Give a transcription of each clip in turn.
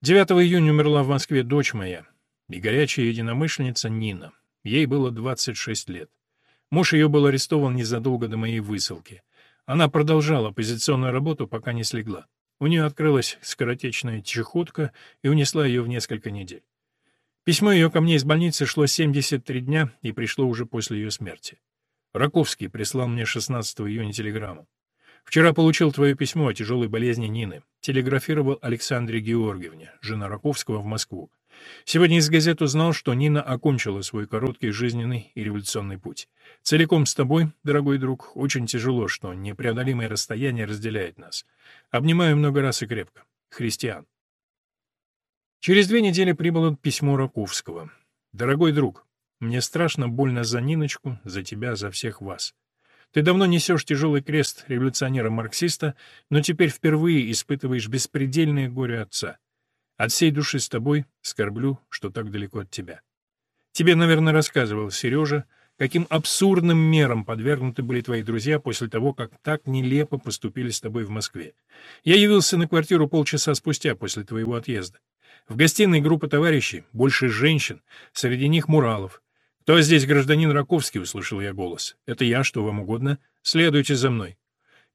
9 июня умерла в Москве дочь моя и горячая единомышленница Нина. Ей было 26 лет. Муж ее был арестован незадолго до моей высылки. Она продолжала оппозиционную работу, пока не слегла. У нее открылась скоротечная чехотка и унесла ее в несколько недель. Письмо ее ко мне из больницы шло 73 дня и пришло уже после ее смерти. Раковский прислал мне 16 июня телеграмму. «Вчера получил твое письмо о тяжелой болезни Нины. Телеграфировал Александре Георгиевне, жена Раковского, в Москву. Сегодня из газет узнал, что Нина окончила свой короткий жизненный и революционный путь. Целиком с тобой, дорогой друг, очень тяжело, что непреодолимое расстояние разделяет нас. Обнимаю много раз и крепко. Христиан. Через две недели прибыло письмо Раковского. «Дорогой друг, мне страшно больно за Ниночку, за тебя, за всех вас. Ты давно несешь тяжелый крест революционера-марксиста, но теперь впервые испытываешь беспредельное горе отца. От всей души с тобой скорблю, что так далеко от тебя. Тебе, наверное, рассказывал Сережа, каким абсурдным мерам подвергнуты были твои друзья после того, как так нелепо поступили с тобой в Москве. Я явился на квартиру полчаса спустя после твоего отъезда. В гостиной группа товарищей, больше женщин, среди них Муралов. «Кто здесь гражданин Раковский?» — услышал я голос. «Это я, что вам угодно. Следуйте за мной».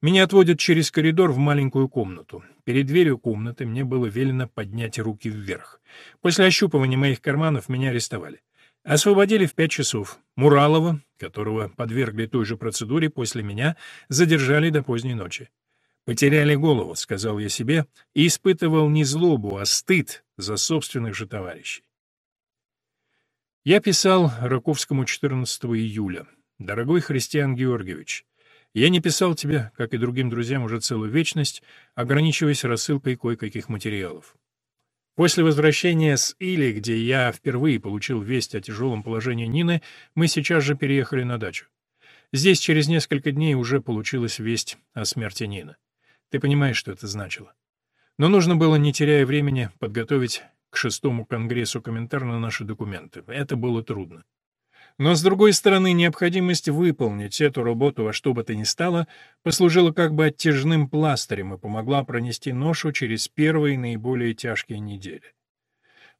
Меня отводят через коридор в маленькую комнату. Перед дверью комнаты мне было велено поднять руки вверх. После ощупывания моих карманов меня арестовали. Освободили в пять часов. Муралова, которого подвергли той же процедуре после меня, задержали до поздней ночи. «Потеряли голову», — сказал я себе, и испытывал не злобу, а стыд за собственных же товарищей. Я писал Раковскому 14 июля. «Дорогой Христиан Георгиевич, я не писал тебе, как и другим друзьям, уже целую вечность, ограничиваясь рассылкой кое-каких материалов. После возвращения с Или, где я впервые получил весть о тяжелом положении Нины, мы сейчас же переехали на дачу. Здесь через несколько дней уже получилась весть о смерти Нины. Ты понимаешь, что это значило. Но нужно было, не теряя времени, подготовить к шестому конгрессу комментарий на наши документы. Это было трудно. Но, с другой стороны, необходимость выполнить эту работу во что бы то ни стало послужила как бы оттяжным пластырем и помогла пронести ношу через первые наиболее тяжкие недели.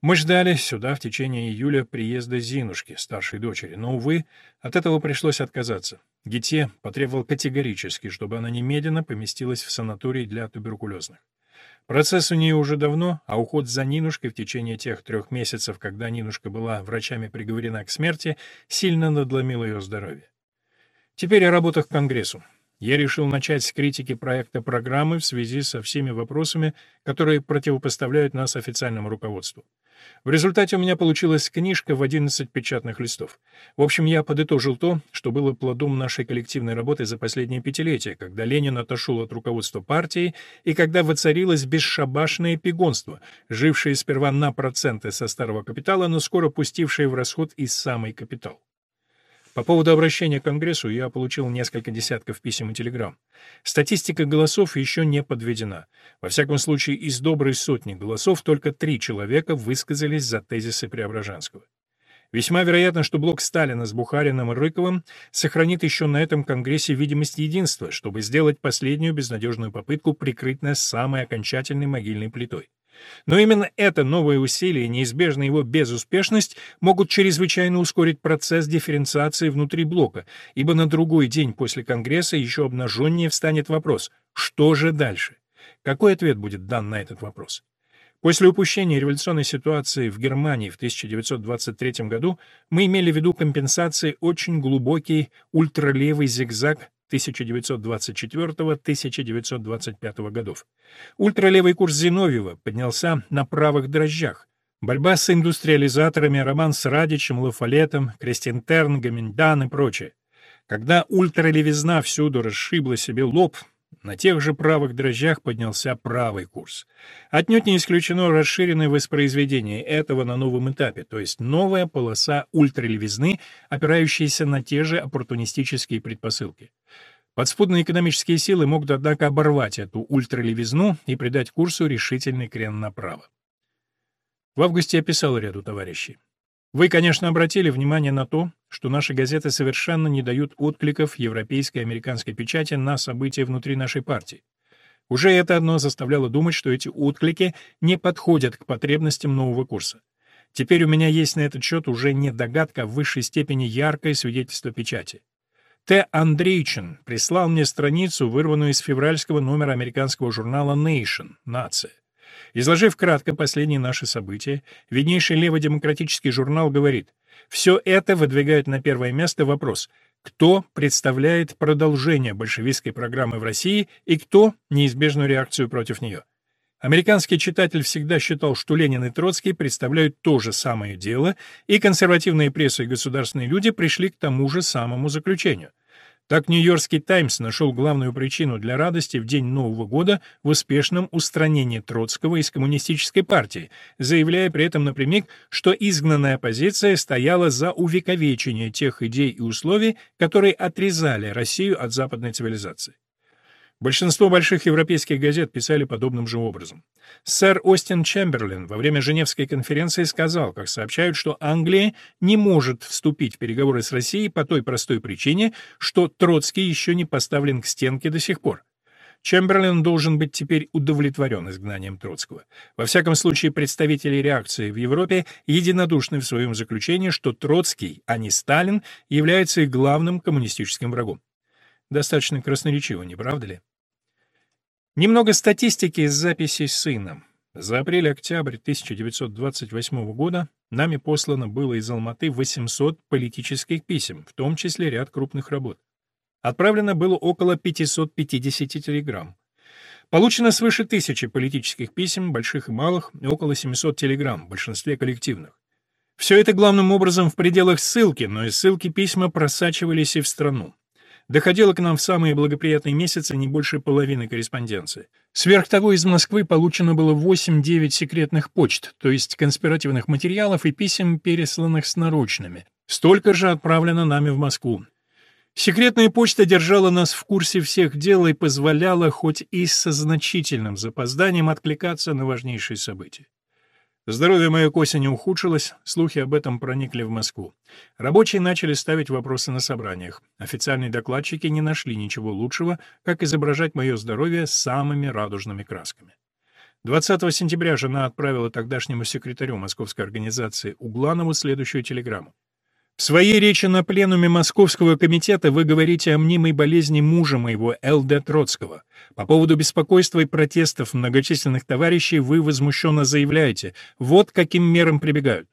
Мы ждали сюда в течение июля приезда Зинушки, старшей дочери, но, увы, от этого пришлось отказаться. Гите потребовал категорически, чтобы она немедленно поместилась в санаторий для туберкулезных. Процесс у нее уже давно, а уход за Нинушкой в течение тех трех месяцев, когда Нинушка была врачами приговорена к смерти, сильно надломил ее здоровье. Теперь о работах к Конгрессу. Я решил начать с критики проекта программы в связи со всеми вопросами, которые противопоставляют нас официальному руководству. В результате у меня получилась книжка в 11 печатных листов. В общем, я подытожил то, что было плодом нашей коллективной работы за последние пятилетия, когда Ленин отошел от руководства партии и когда воцарилось бесшабашное пигонство, жившее сперва на проценты со старого капитала, но скоро пустившее в расход и самый капитал. По поводу обращения к Конгрессу я получил несколько десятков писем и телеграмм. Статистика голосов еще не подведена. Во всяком случае, из доброй сотни голосов только три человека высказались за тезисы Преображенского. Весьма вероятно, что блок Сталина с Бухариным и Рыковым сохранит еще на этом Конгрессе видимость единства, чтобы сделать последнюю безнадежную попытку прикрыть нас самой окончательной могильной плитой. Но именно это новое усилие и неизбежная его безуспешность могут чрезвычайно ускорить процесс дифференциации внутри блока, ибо на другой день после Конгресса еще обнаженнее встанет вопрос «что же дальше?». Какой ответ будет дан на этот вопрос? После упущения революционной ситуации в Германии в 1923 году мы имели в виду компенсации очень глубокий ультралевый зигзаг 1924-1925 годов. Ультралевый курс Зиновьева поднялся на правых дрожжах. Борьба с индустриализаторами, роман с Радичем, Лафалетом, Крестинтерн, Гаминдан и прочее. Когда ультралевизна всюду расшибла себе лоб, на тех же правых дрожжах поднялся правый курс. Отнюдь не исключено расширенное воспроизведение этого на новом этапе, то есть новая полоса ультралевизны, опирающаяся на те же оппортунистические предпосылки. Подспудные экономические силы могут, однако, оборвать эту ультралевизну и придать курсу решительный крен направо. В августе я писал ряду товарищей. Вы, конечно, обратили внимание на то, что наши газеты совершенно не дают откликов европейской и американской печати на события внутри нашей партии. Уже это одно заставляло думать, что эти отклики не подходят к потребностям нового курса. Теперь у меня есть на этот счет уже не догадка, а в высшей степени яркое свидетельство печати. Т. Андрейчин прислал мне страницу, вырванную из февральского номера американского журнала Nation «Нация». Изложив кратко последние наши события, виднейший леводемократический журнал говорит, все это выдвигает на первое место вопрос, кто представляет продолжение большевистской программы в России и кто — неизбежную реакцию против нее. Американский читатель всегда считал, что Ленин и Троцкий представляют то же самое дело, и консервативные прессы и государственные люди пришли к тому же самому заключению. Так Нью-Йоркский Таймс нашел главную причину для радости в день Нового года в успешном устранении Троцкого из коммунистической партии, заявляя при этом напрямик, что изгнанная оппозиция стояла за увековечение тех идей и условий, которые отрезали Россию от западной цивилизации. Большинство больших европейских газет писали подобным же образом. Сэр Остин Чемберлин во время Женевской конференции сказал, как сообщают, что Англия не может вступить в переговоры с Россией по той простой причине, что Троцкий еще не поставлен к стенке до сих пор. Чемберлин должен быть теперь удовлетворен изгнанием Троцкого. Во всяком случае, представители реакции в Европе единодушны в своем заключении, что Троцкий, а не Сталин, является их главным коммунистическим врагом. Достаточно красноречиво, не правда ли? Немного статистики из записей сына. За апрель-октябрь 1928 года нами послано было из Алматы 800 политических писем, в том числе ряд крупных работ. Отправлено было около 550 телеграмм. Получено свыше тысячи политических писем, больших и малых, и около 700 телеграмм, в большинстве коллективных. Все это главным образом в пределах ссылки, но из ссылки письма просачивались и в страну. Доходило к нам в самые благоприятные месяцы не больше половины корреспонденции. Сверх того, из Москвы получено было 8-9 секретных почт, то есть конспиративных материалов и писем, пересланных с наручными. Столько же отправлено нами в Москву. Секретная почта держала нас в курсе всех дел и позволяла хоть и со значительным запозданием откликаться на важнейшие события. Здоровье мое к осени ухудшилось, слухи об этом проникли в Москву. Рабочие начали ставить вопросы на собраниях. Официальные докладчики не нашли ничего лучшего, как изображать мое здоровье самыми радужными красками. 20 сентября жена отправила тогдашнему секретарю московской организации Угланову следующую телеграмму. В своей речи на пленуме Московского комитета вы говорите о мнимой болезни мужа моего, Л.Д. Троцкого. По поводу беспокойства и протестов многочисленных товарищей вы возмущенно заявляете, вот каким мерам прибегают.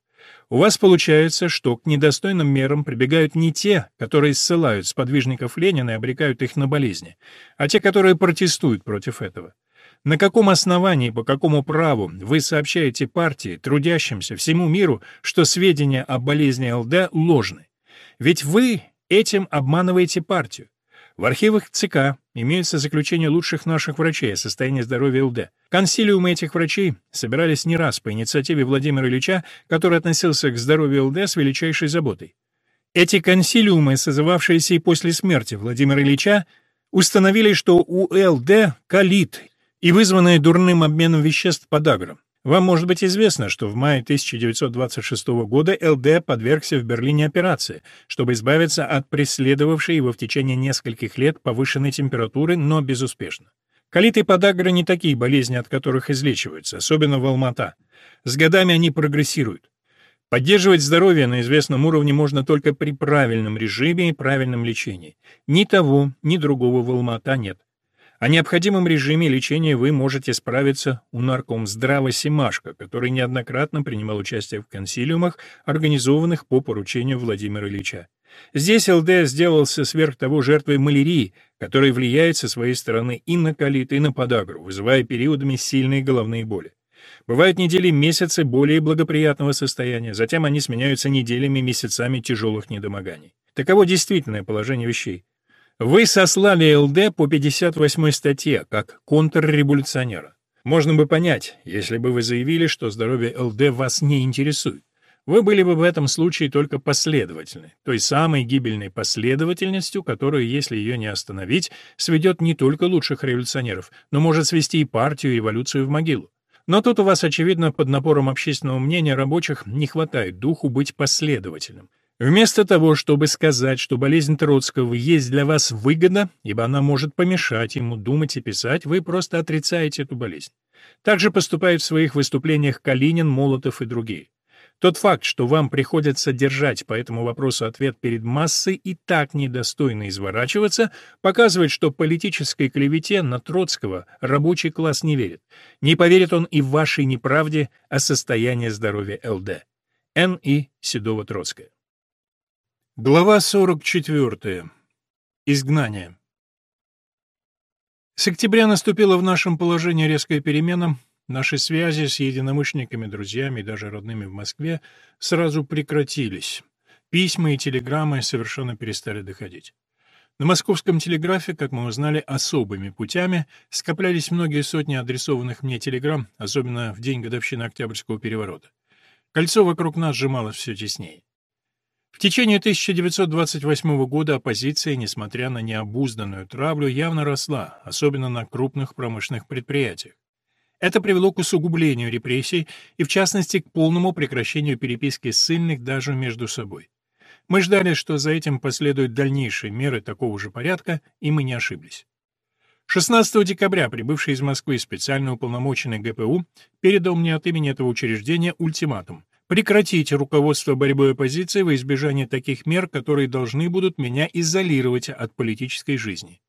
У вас получается, что к недостойным мерам прибегают не те, которые ссылают сподвижников Ленина и обрекают их на болезни, а те, которые протестуют против этого. На каком основании, по какому праву вы сообщаете партии, трудящимся, всему миру, что сведения о болезни ЛД ложны? Ведь вы этим обманываете партию. В архивах ЦК имеются заключения лучших наших врачей о состоянии здоровья ЛД. Консилиумы этих врачей собирались не раз по инициативе Владимира Ильича, который относился к здоровью ЛД с величайшей заботой. Эти консилиумы, созывавшиеся и после смерти Владимира Ильича, установили, что у ЛД калит и вызванные дурным обменом веществ подагром. Вам может быть известно, что в мае 1926 года ЛД подвергся в Берлине операции, чтобы избавиться от преследовавшей его в течение нескольких лет повышенной температуры, но безуспешно. Колит и подагра не такие болезни, от которых излечиваются, особенно в Алмата. С годами они прогрессируют. Поддерживать здоровье на известном уровне можно только при правильном режиме и правильном лечении. Ни того, ни другого в Алмата нет. О необходимом режиме лечения вы можете справиться у наркомздрава Симашко, который неоднократно принимал участие в консилиумах, организованных по поручению Владимира Ильича. Здесь ЛД сделался сверх того жертвой малярии, которая влияет со своей стороны и на колит, и на подагру, вызывая периодами сильные головные боли. Бывают недели, месяцы более благоприятного состояния, затем они сменяются неделями, месяцами тяжелых недомоганий. Таково действительное положение вещей. Вы сослали ЛД по 58 статье, как контрреволюционера. Можно бы понять, если бы вы заявили, что здоровье ЛД вас не интересует. Вы были бы в этом случае только последовательны, той самой гибельной последовательностью, которую, если ее не остановить, сведет не только лучших революционеров, но может свести и партию, и революцию в могилу. Но тут у вас, очевидно, под напором общественного мнения рабочих не хватает духу быть последовательным. Вместо того, чтобы сказать, что болезнь Троцкого есть для вас выгода, ибо она может помешать ему думать и писать, вы просто отрицаете эту болезнь. Так же поступают в своих выступлениях Калинин, Молотов и другие. Тот факт, что вам приходится держать по этому вопросу ответ перед массой и так недостойно изворачиваться, показывает, что политической клевете на Троцкого рабочий класс не верит. Не поверит он и в вашей неправде о состоянии здоровья ЛД. Н. И. Седова-Троцкая. Глава 44. Изгнание. С октября наступила в нашем положении резкая перемена. Наши связи с единомышленниками, друзьями и даже родными в Москве сразу прекратились. Письма и телеграммы совершенно перестали доходить. На московском телеграфе, как мы узнали, особыми путями скоплялись многие сотни адресованных мне телеграмм, особенно в день годовщины Октябрьского переворота. Кольцо вокруг нас сжималось все теснее. В течение 1928 года оппозиция, несмотря на необузданную травлю, явно росла, особенно на крупных промышленных предприятиях. Это привело к усугублению репрессий и, в частности, к полному прекращению переписки ссыльных даже между собой. Мы ждали, что за этим последуют дальнейшие меры такого же порядка, и мы не ошиблись. 16 декабря прибывший из Москвы специально уполномоченный ГПУ передал мне от имени этого учреждения ультиматум Прекратите руководство борьбой оппозиции во избежание таких мер, которые должны будут меня изолировать от политической жизни.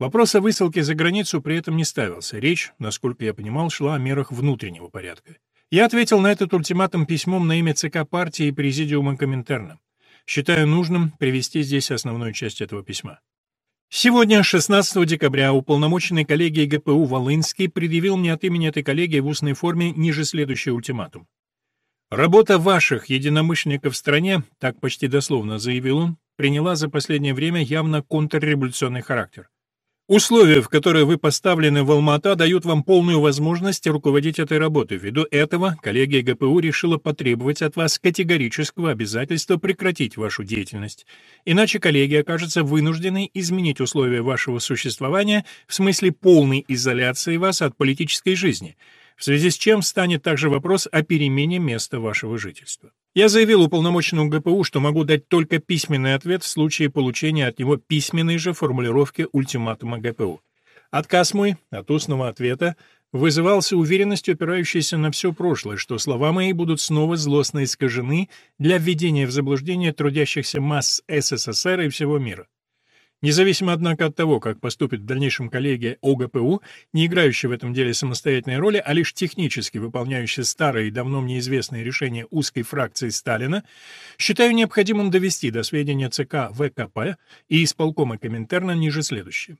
Вопрос о высылке за границу при этом не ставился. Речь, насколько я понимал, шла о мерах внутреннего порядка. Я ответил на этот ультиматум письмом на имя ЦК партии и Президиума Коминтерна. Считаю нужным привести здесь основную часть этого письма. Сегодня, 16 декабря, уполномоченный коллегией ГПУ Волынский предъявил мне от имени этой коллегии в устной форме ниже следующий ультиматум. Работа ваших единомышленников в стране, так почти дословно заявил он, приняла за последнее время явно контрреволюционный характер. Условия, в которые вы поставлены в Алма-Ата, дают вам полную возможность руководить этой работой. Ввиду этого коллегия ГПУ решила потребовать от вас категорического обязательства прекратить вашу деятельность. Иначе коллегия окажется вынужденной изменить условия вашего существования в смысле полной изоляции вас от политической жизни – в связи с чем встанет также вопрос о перемене места вашего жительства. Я заявил уполномоченному ГПУ, что могу дать только письменный ответ в случае получения от него письменной же формулировки ультиматума ГПУ. Отказ мой от устного ответа вызывался уверенностью, опирающейся на все прошлое, что слова мои будут снова злостно искажены для введения в заблуждение трудящихся масс СССР и всего мира. Независимо, однако, от того, как поступит в дальнейшем коллегия ОГПУ, не играющая в этом деле самостоятельной роли, а лишь технически выполняющая старые и давно мне известные решения узкой фракции Сталина, считаю необходимым довести до сведения ЦК ВКП и исполкома Коминтерна ниже следующее.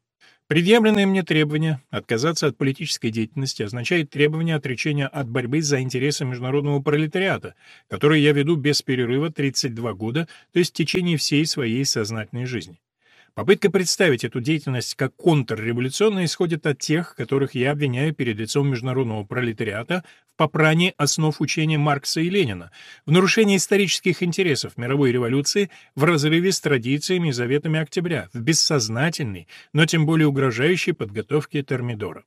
Предъявленное мне требование отказаться от политической деятельности означает требование отречения от борьбы за интересы международного пролетариата, который я веду без перерыва 32 года, то есть в течение всей своей сознательной жизни. Попытка представить эту деятельность как контрреволюционную исходит от тех, которых я обвиняю перед лицом международного пролетариата в попрании основ учения Маркса и Ленина, в нарушении исторических интересов мировой революции, в разрыве с традициями и заветами октября, в бессознательной, но тем более угрожающей подготовке Термидора.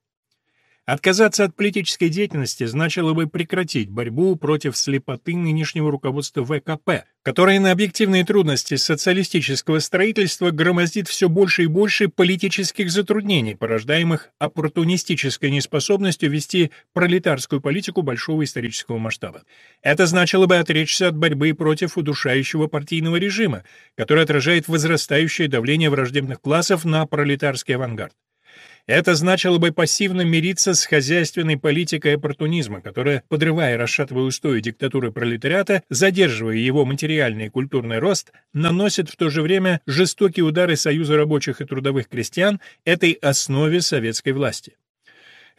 Отказаться от политической деятельности значило бы прекратить борьбу против слепоты нынешнего руководства ВКП, которое на объективные трудности социалистического строительства громоздит все больше и больше политических затруднений, порождаемых оппортунистической неспособностью вести пролетарскую политику большого исторического масштаба. Это значило бы отречься от борьбы против удушающего партийного режима, который отражает возрастающее давление враждебных классов на пролетарский авангард. Это значило бы пассивно мириться с хозяйственной политикой оппортунизма, которая, подрывая и расшатывая устои диктатуры пролетариата, задерживая его материальный и культурный рост, наносит в то же время жестокие удары Союза рабочих и трудовых крестьян этой основе советской власти.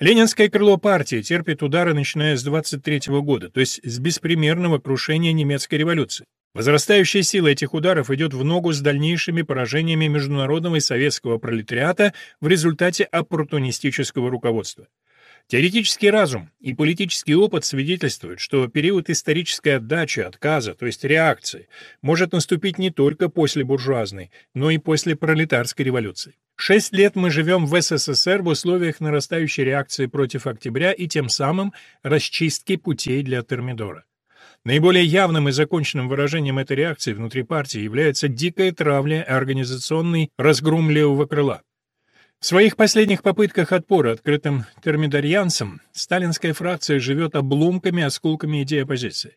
Ленинское крыло партии терпит удары, начиная с 23 года, то есть с беспримерного крушения немецкой революции. Возрастающая сила этих ударов идет в ногу с дальнейшими поражениями международного и советского пролетариата в результате оппортунистического руководства. Теоретический разум и политический опыт свидетельствуют, что период исторической отдачи, отказа, то есть реакции, может наступить не только после буржуазной, но и после пролетарской революции. Шесть лет мы живем в СССР в условиях нарастающей реакции против октября и тем самым расчистки путей для Термидора. Наиболее явным и законченным выражением этой реакции внутри партии является дикая травля и организационный разгром левого крыла. В своих последних попытках отпора открытым термидарьянцам сталинская фракция живет обломками, осколками идей оппозиции.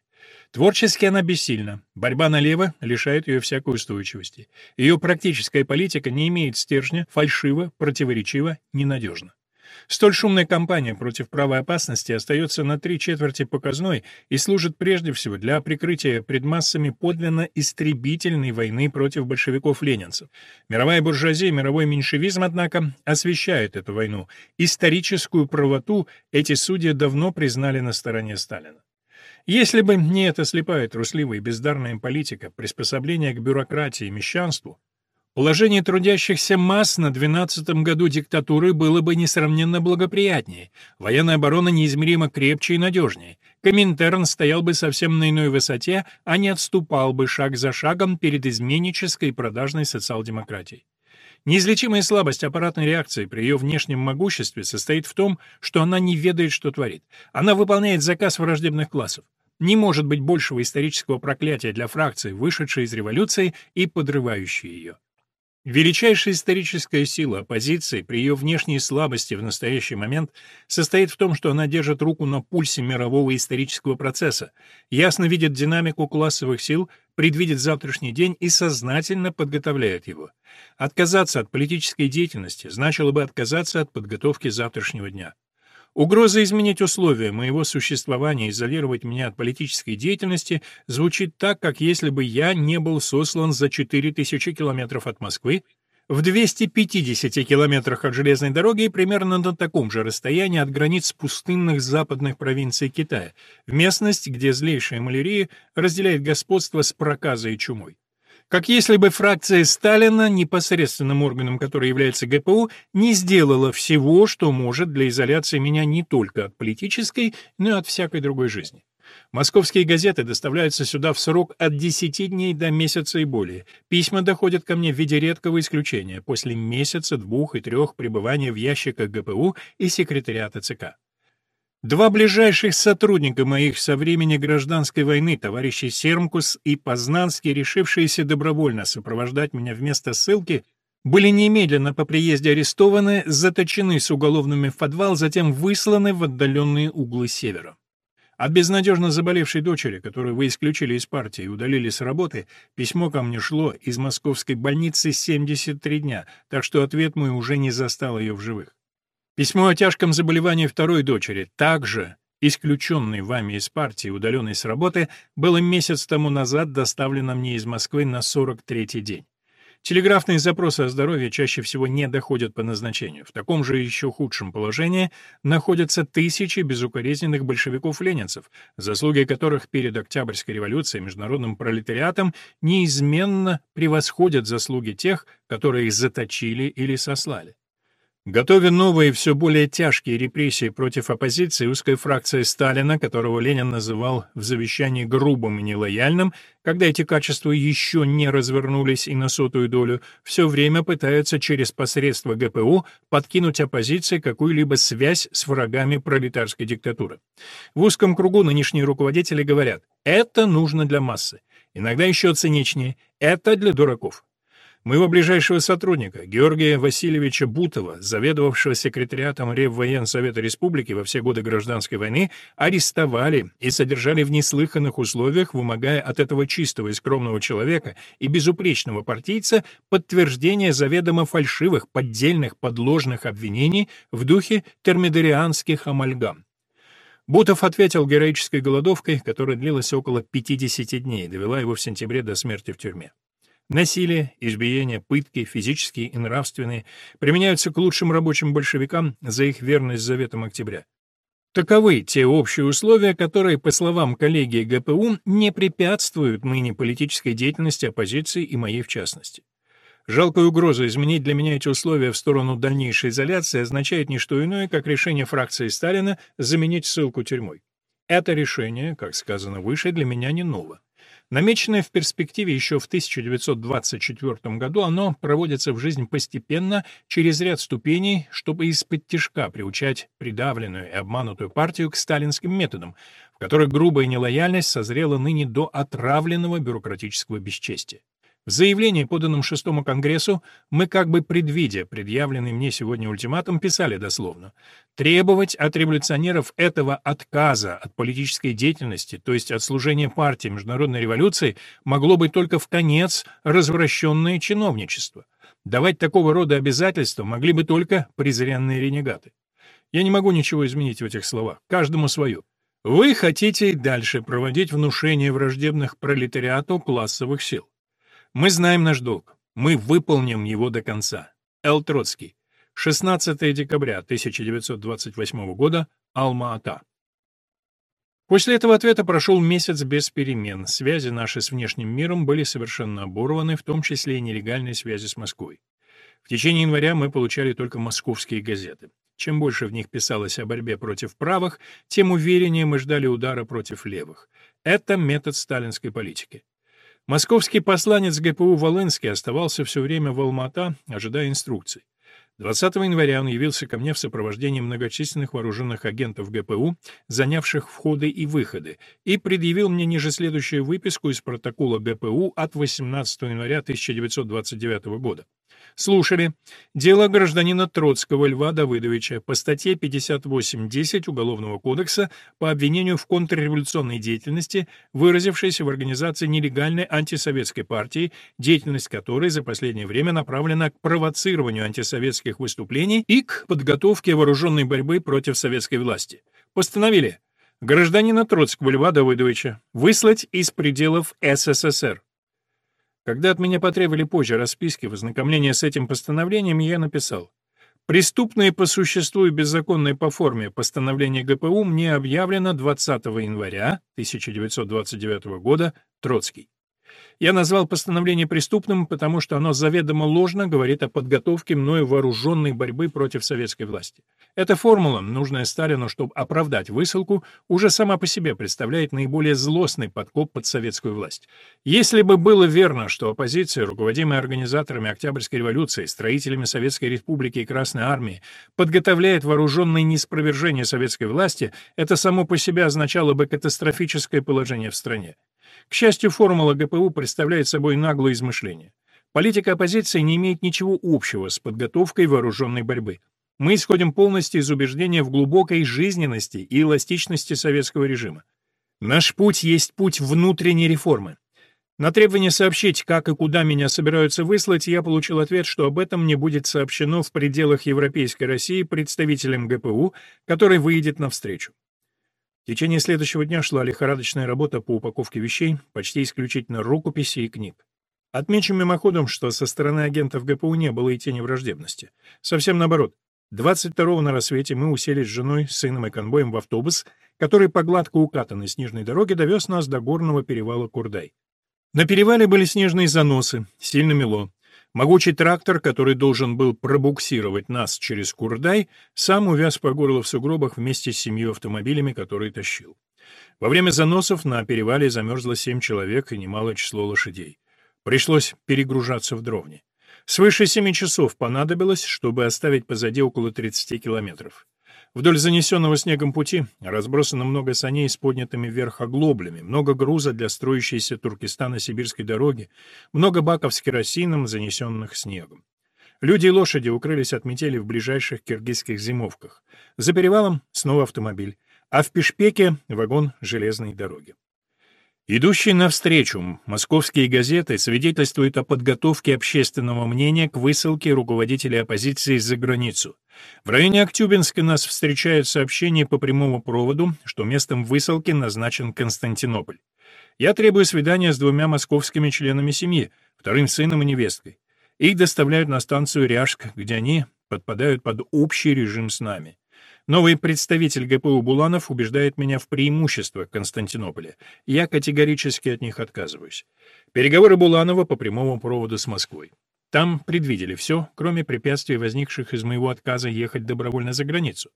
Творчески она бессильна. Борьба налево лишает ее всякой устойчивости. Ее практическая политика не имеет стержня, фальшиво, противоречиво, ненадежна. Столь шумная кампания против правой опасности остается на три четверти показной и служит прежде всего для прикрытия пред массами подлинно истребительной войны против большевиков-ленинцев. Мировая буржуазия, мировой меньшевизм, однако, освещает эту войну. Историческую правоту эти судьи давно признали на стороне Сталина. Если бы не эта слепая, трусливая и бездарная политика, приспособление к бюрократии и мещанству, Положение трудящихся масс на 12-м году диктатуры было бы несравненно благоприятнее, военная оборона неизмеримо крепче и надежнее, Коминтерн стоял бы совсем на иной высоте, а не отступал бы шаг за шагом перед изменнической продажной социал-демократией. Неизлечимая слабость аппаратной реакции при ее внешнем могуществе состоит в том, что она не ведает, что творит. Она выполняет заказ враждебных классов. Не может быть большего исторического проклятия для фракции, вышедшей из революции и подрывающей ее. Величайшая историческая сила оппозиции при ее внешней слабости в настоящий момент состоит в том, что она держит руку на пульсе мирового исторического процесса, ясно видит динамику классовых сил, предвидит завтрашний день и сознательно подготовляет его. Отказаться от политической деятельности значило бы отказаться от подготовки завтрашнего дня. Угроза изменить условия моего существования, изолировать меня от политической деятельности, звучит так, как если бы я не был сослан за 4000 километров от Москвы, в 250 километрах от железной дороги и примерно на таком же расстоянии от границ пустынных западных провинций Китая, в местность, где злейшая малярия разделяет господство с проказой и чумой. Как если бы фракция Сталина, непосредственным органом которой является ГПУ, не сделала всего, что может для изоляции меня не только от политической, но и от всякой другой жизни. Московские газеты доставляются сюда в срок от 10 дней до месяца и более. Письма доходят ко мне в виде редкого исключения после месяца, двух и трех пребывания в ящиках ГПУ и секретариата ЦК. Два ближайших сотрудника моих со времени гражданской войны, товарищи Сермкус и Познанский, решившиеся добровольно сопровождать меня вместо ссылки, были немедленно по приезде арестованы, заточены с уголовными в подвал, затем высланы в отдаленные углы севера. От безнадежно заболевшей дочери, которую вы исключили из партии и удалили с работы, письмо ко мне шло из московской больницы 73 дня, так что ответ мой уже не застал ее в живых. Письмо о тяжком заболевании второй дочери, также исключенной вами из партии, удаленной с работы, было месяц тому назад доставлено мне из Москвы на 43-й день. Телеграфные запросы о здоровье чаще всего не доходят по назначению. В таком же еще худшем положении находятся тысячи безукоризненных большевиков-ленинцев, заслуги которых перед Октябрьской революцией международным пролетариатом неизменно превосходят заслуги тех, которые их заточили или сослали. Готовя новые, все более тяжкие репрессии против оппозиции, узкая фракция Сталина, которого Ленин называл в завещании грубым и нелояльным, когда эти качества еще не развернулись и на сотую долю, все время пытается через посредство ГПУ подкинуть оппозиции какую-либо связь с врагами пролетарской диктатуры. В узком кругу нынешние руководители говорят «это нужно для массы». Иногда еще циничнее «это для дураков». Моего ближайшего сотрудника, Георгия Васильевича Бутова, заведовавшего секретариатом Реввоенсовета Республики во все годы гражданской войны, арестовали и содержали в неслыханных условиях, вымогая от этого чистого и скромного человека и безупречного партийца подтверждение заведомо фальшивых, поддельных, подложных обвинений в духе термидорианских амальгам. Бутов ответил героической голодовкой, которая длилась около 50 дней, довела его в сентябре до смерти в тюрьме. Насилие, избиения, пытки, физические и нравственные, применяются к лучшим рабочим большевикам за их верность заветам октября. Таковы те общие условия, которые, по словам коллеги ГПУ, не препятствуют ныне политической деятельности оппозиции и моей в частности. Жалкая угроза изменить для меня эти условия в сторону дальнейшей изоляции означает не что иное, как решение фракции Сталина заменить ссылку тюрьмой. Это решение, как сказано выше, для меня не ново. Намеченное в перспективе еще в 1924 году, оно проводится в жизнь постепенно, через ряд ступеней, чтобы из-под тяжка приучать придавленную и обманутую партию к сталинским методам, в которых грубая нелояльность созрела ныне до отравленного бюрократического бесчестия. В заявлении, поданном шестому Конгрессу, мы, как бы предвидя предъявленный мне сегодня ультиматум, писали дословно «Требовать от революционеров этого отказа от политической деятельности, то есть от служения партии международной революции, могло быть только в конец развращенное чиновничество. Давать такого рода обязательства могли бы только презренные ренегаты». Я не могу ничего изменить в этих словах, каждому свое. Вы хотите и дальше проводить внушение враждебных пролетариату классовых сил. Мы знаем наш долг. Мы выполним его до конца. Л. Троцкий. 16 декабря 1928 года. Алма-Ата. После этого ответа прошел месяц без перемен. Связи наши с внешним миром были совершенно оборваны, в том числе и нелегальные связи с Москвой. В течение января мы получали только московские газеты. Чем больше в них писалось о борьбе против правых, тем увереннее мы ждали удара против левых. Это метод сталинской политики. Московский посланец ГПУ Волынский оставался все время в Алмата, ожидая инструкций. 20 января он явился ко мне в сопровождении многочисленных вооруженных агентов ГПУ, занявших входы и выходы, и предъявил мне ниже следующую выписку из протокола ГПУ от 18 января 1929 года. Слушали. Дело гражданина Троцкого Льва Давыдовича по статье 58.10 Уголовного кодекса по обвинению в контрреволюционной деятельности, выразившейся в организации нелегальной антисоветской партии, деятельность которой за последнее время направлена к провоцированию антисоветских выступлений и к подготовке вооруженной борьбы против советской власти. Постановили гражданина Троцкого Льва Давыдовича выслать из пределов СССР. Когда от меня потребовали позже расписки в ознакомлении с этим постановлением, я написал «Преступное по существу и беззаконное по форме постановление ГПУ мне объявлено 20 января 1929 года Троцкий». Я назвал постановление преступным, потому что оно заведомо ложно говорит о подготовке мною вооруженной борьбы против советской власти. Эта формула, нужная Сталину, чтобы оправдать высылку, уже сама по себе представляет наиболее злостный подкоп под советскую власть. Если бы было верно, что оппозиция, руководимая организаторами Октябрьской революции, строителями Советской Республики и Красной Армии, подготовляет вооруженное неспровержение советской власти, это само по себе означало бы катастрофическое положение в стране. К счастью, формула ГПУ представляет собой наглое измышление. Политика оппозиции не имеет ничего общего с подготовкой вооруженной борьбы. Мы исходим полностью из убеждения в глубокой жизненности и эластичности советского режима. Наш путь есть путь внутренней реформы. На требование сообщить, как и куда меня собираются выслать, я получил ответ, что об этом мне будет сообщено в пределах Европейской России представителям ГПУ, который выйдет навстречу. В течение следующего дня шла лихорадочная работа по упаковке вещей, почти исключительно рукописи и книг. Отмечу мимоходом, что со стороны агентов ГПУ не было и тени враждебности. Совсем наоборот. 22-го на рассвете мы уселись с женой, сыном и конвоем в автобус, который по гладко укатанной снежной дороге довез нас до горного перевала Курдай. На перевале были снежные заносы, сильно мело. Могучий трактор, который должен был пробуксировать нас через Курдай, сам увяз по горло в сугробах вместе с семью автомобилями, которые тащил. Во время заносов на перевале замерзло семь человек и немалое число лошадей. Пришлось перегружаться в дровни. Свыше семи часов понадобилось, чтобы оставить позади около 30 километров. Вдоль занесенного снегом пути разбросано много саней с поднятыми вверх оглоблями, много груза для строящейся Туркестана-Сибирской дороги, много баков с керосином, занесенных снегом. Люди и лошади укрылись от метели в ближайших киргизских зимовках. За перевалом снова автомобиль, а в Пешпеке — вагон железной дороги. Идущие навстречу московские газеты свидетельствуют о подготовке общественного мнения к высылке руководителей оппозиции за границу. В районе Актюбинска нас встречают сообщения по прямому проводу, что местом высылки назначен Константинополь. Я требую свидания с двумя московскими членами семьи, вторым сыном и невесткой. Их доставляют на станцию Ряжск, где они подпадают под общий режим с нами. Новый представитель ГПУ Буланов убеждает меня в преимуществах Константинополя. Я категорически от них отказываюсь. Переговоры Буланова по прямому проводу с Москвой. Там предвидели все, кроме препятствий, возникших из моего отказа ехать добровольно за границу.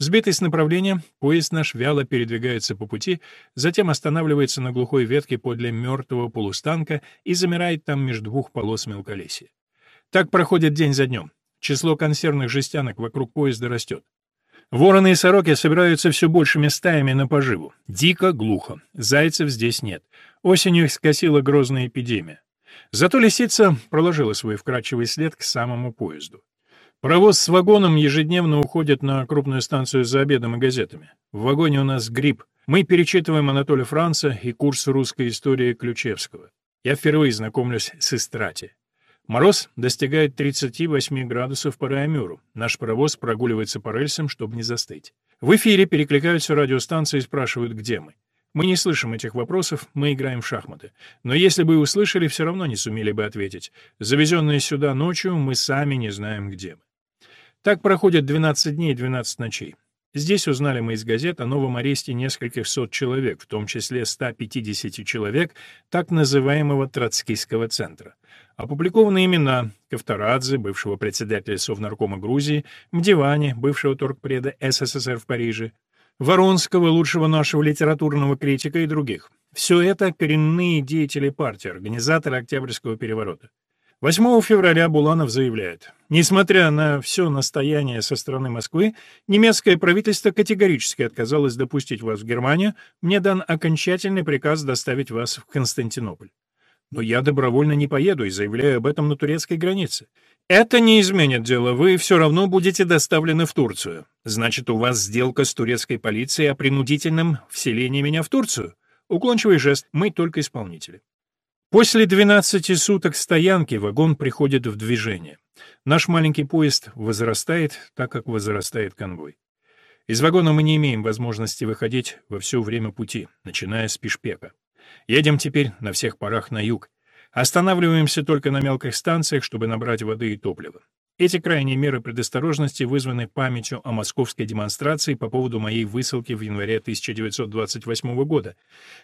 Сбитый с направления, поезд наш вяло передвигается по пути, затем останавливается на глухой ветке подле мертвого полустанка и замирает там между двух полос мелколесья. Так проходит день за днем. Число консервных жестянок вокруг поезда растет. Вороны и сороки собираются все большими стаями на поживу. Дико, глухо. Зайцев здесь нет. Осенью их скосила грозная эпидемия. Зато лисица проложила свой вкрадчивый след к самому поезду. Паровоз с вагоном ежедневно уходит на крупную станцию за обедом и газетами. В вагоне у нас грипп. Мы перечитываем Анатолия Франца и курс русской истории Ключевского. Я впервые знакомлюсь с Истрати. Мороз достигает 38 градусов по Реамюру. Наш паровоз прогуливается по рельсам, чтобы не застыть. В эфире перекликаются радиостанции и спрашивают, где мы. Мы не слышим этих вопросов, мы играем в шахматы. Но если бы услышали, все равно не сумели бы ответить. Завезенные сюда ночью, мы сами не знаем, где мы. Так проходят 12 дней и 12 ночей. Здесь узнали мы из газет о новом аресте нескольких сот человек, в том числе 150 человек так называемого Троцкийского центра. Опубликованы имена Ковторадзе, бывшего председателя Совнаркома Грузии, Мдивани, бывшего торгпреда СССР в Париже, Воронского, лучшего нашего литературного критика и других. Все это коренные деятели партии, организаторы Октябрьского переворота. 8 февраля Буланов заявляет, несмотря на все настояние со стороны Москвы, немецкое правительство категорически отказалось допустить вас в Германию, мне дан окончательный приказ доставить вас в Константинополь. Но я добровольно не поеду и заявляю об этом на турецкой границе. Это не изменит дело, вы все равно будете доставлены в Турцию. Значит, у вас сделка с турецкой полицией о принудительном вселении меня в Турцию? Уклончивый жест, мы только исполнители. После 12 суток стоянки вагон приходит в движение. Наш маленький поезд возрастает, так как возрастает конвой. Из вагона мы не имеем возможности выходить во все время пути, начиная с Пешпека. Едем теперь на всех парах на юг, Останавливаемся только на мелких станциях, чтобы набрать воды и топлива. Эти крайние меры предосторожности вызваны памятью о московской демонстрации по поводу моей высылки в январе 1928 года.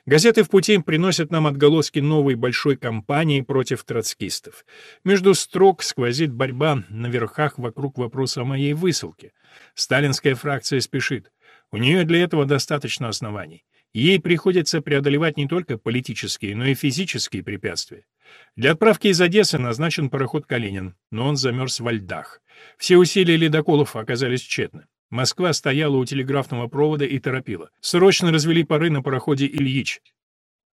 Газеты в пути приносят нам отголоски новой большой кампании против троцкистов. Между строк сквозит борьба на верхах вокруг вопроса о моей высылке. Сталинская фракция спешит. У нее для этого достаточно оснований. Ей приходится преодолевать не только политические, но и физические препятствия. Для отправки из Одессы назначен пароход «Калинин», но он замерз во льдах. Все усилия ледоколов оказались тщетны. Москва стояла у телеграфного провода и торопила. Срочно развели пары на пароходе «Ильич».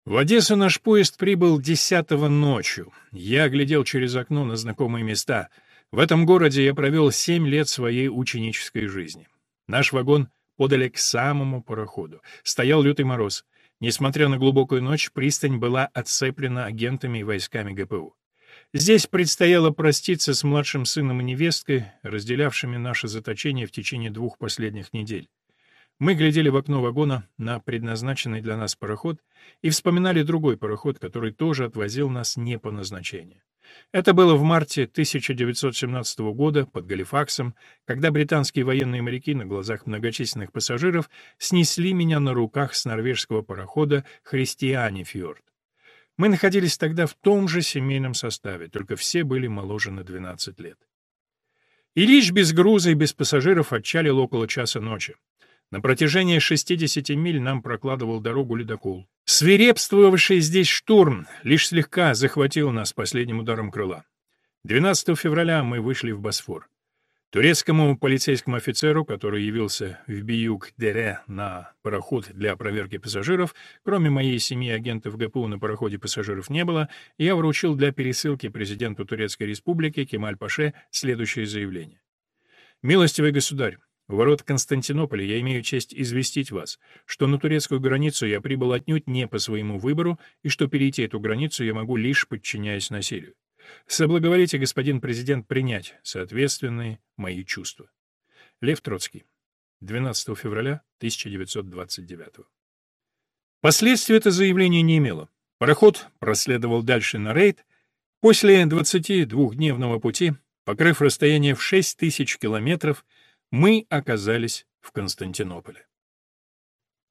В Одессу наш поезд прибыл десятого ночью. Я глядел через окно на знакомые места. В этом городе я провел семь лет своей ученической жизни. Наш вагон подали к самому пароходу. Стоял лютый мороз. Несмотря на глубокую ночь, пристань была отцеплена агентами и войсками ГПУ. Здесь предстояло проститься с младшим сыном и невесткой, разделявшими наше заточение в течение двух последних недель. Мы глядели в окно вагона на предназначенный для нас пароход и вспоминали другой пароход, который тоже отвозил нас не по назначению. Это было в марте 1917 года под Галифаксом, когда британские военные моряки на глазах многочисленных пассажиров снесли меня на руках с норвежского парохода «Христианифьорд». Мы находились тогда в том же семейном составе, только все были моложе на 12 лет. Ильич без груза и без пассажиров отчалил около часа ночи. На протяжении 60 миль нам прокладывал дорогу ледокол. Свирепствовавший здесь штурм лишь слегка захватил нас последним ударом крыла. 12 февраля мы вышли в Босфор. Турецкому полицейскому офицеру, который явился в Биюк-Дере на пароход для проверки пассажиров, кроме моей семьи агентов ГПУ на пароходе пассажиров не было, я вручил для пересылки президенту Турецкой Республики Кемаль-Паше следующее заявление. «Милостивый государь, у ворот Константинополя я имею честь известить вас, что на турецкую границу я прибыл отнюдь не по своему выбору и что перейти эту границу я могу лишь подчиняясь насилию. Соблаговолите, господин президент, принять соответственные мои чувства. Лев Троцкий. 12 февраля 1929 Последствий это заявление не имело. Пароход проследовал дальше на рейд. После 22-дневного пути, покрыв расстояние в 6 тысяч километров, мы оказались в Константинополе.